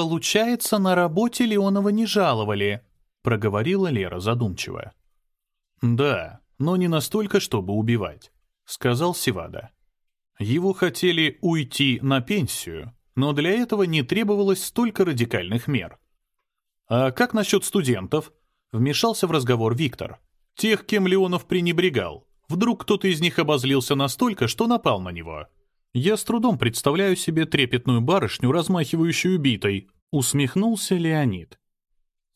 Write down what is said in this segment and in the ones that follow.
«Получается, на работе Леонова не жаловали», — проговорила Лера задумчиво. «Да, но не настолько, чтобы убивать», — сказал Сивада. Его хотели уйти на пенсию, но для этого не требовалось столько радикальных мер. «А как насчет студентов?» — вмешался в разговор Виктор. «Тех, кем Леонов пренебрегал. Вдруг кто-то из них обозлился настолько, что напал на него. Я с трудом представляю себе трепетную барышню, размахивающую битой», — усмехнулся Леонид.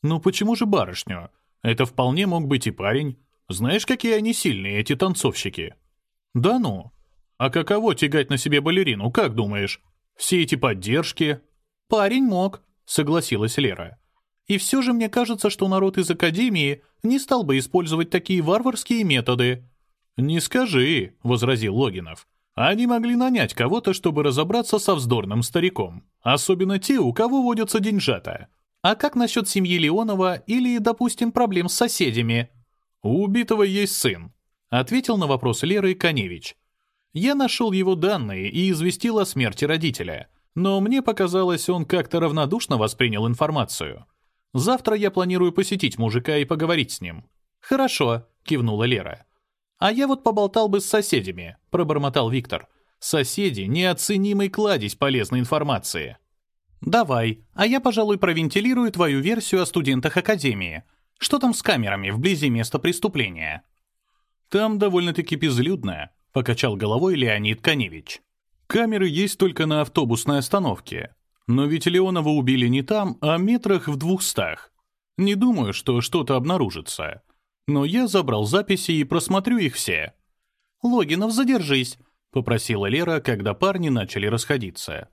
«Ну почему же барышню? Это вполне мог быть и парень. Знаешь, какие они сильные, эти танцовщики?» «Да ну. А каково тягать на себе балерину, как думаешь? Все эти поддержки?» «Парень мог», — согласилась Лера. «И все же мне кажется, что народ из Академии не стал бы использовать такие варварские методы». «Не скажи», — возразил Логинов. «Они могли нанять кого-то, чтобы разобраться со вздорным стариком. Особенно те, у кого водятся деньжата. А как насчет семьи Леонова или, допустим, проблем с соседями?» «У убитого есть сын», — ответил на вопрос Леры Коневич. «Я нашел его данные и известил о смерти родителя, но мне показалось, он как-то равнодушно воспринял информацию. Завтра я планирую посетить мужика и поговорить с ним». «Хорошо», — кивнула Лера. «А я вот поболтал бы с соседями», — пробормотал Виктор. «Соседи — неоценимый кладезь полезной информации». «Давай, а я, пожалуй, провентилирую твою версию о студентах Академии. Что там с камерами вблизи места преступления?» «Там довольно-таки безлюдно», — покачал головой Леонид Коневич. «Камеры есть только на автобусной остановке. Но ведь Леонова убили не там, а метрах в двухстах. Не думаю, что что-то обнаружится но я забрал записи и просмотрю их все. «Логинов, задержись», — попросила Лера, когда парни начали расходиться.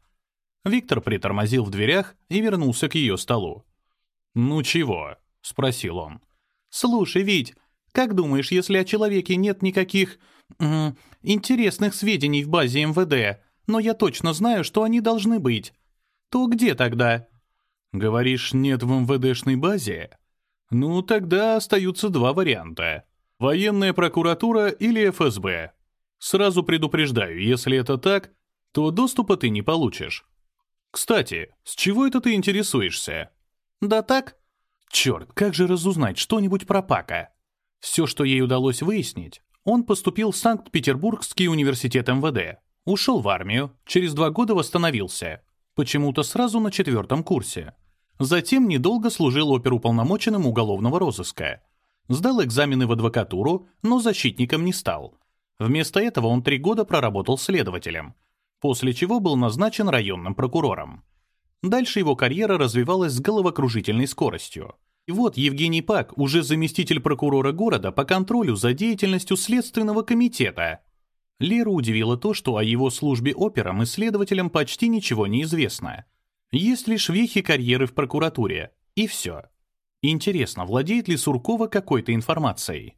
Виктор притормозил в дверях и вернулся к ее столу. «Ну чего?» — спросил он. «Слушай, Вить, как думаешь, если о человеке нет никаких... М интересных сведений в базе МВД, но я точно знаю, что они должны быть, то где тогда?» «Говоришь, нет в МВДшной базе?» Ну, тогда остаются два варианта. Военная прокуратура или ФСБ. Сразу предупреждаю, если это так, то доступа ты не получишь. Кстати, с чего это ты интересуешься? Да так. Черт, как же разузнать что-нибудь про Пака? Все, что ей удалось выяснить, он поступил в Санкт-Петербургский университет МВД, ушел в армию, через два года восстановился. Почему-то сразу на четвертом курсе. Затем недолго служил оперуполномоченным уголовного розыска. Сдал экзамены в адвокатуру, но защитником не стал. Вместо этого он три года проработал следователем, после чего был назначен районным прокурором. Дальше его карьера развивалась с головокружительной скоростью. И вот Евгений Пак, уже заместитель прокурора города по контролю за деятельностью Следственного комитета. Леру удивило то, что о его службе операм и следователям почти ничего не известно. Есть лишь вехи карьеры в прокуратуре. И все. Интересно, владеет ли Суркова какой-то информацией?